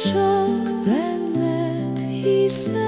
csak benned hiszem.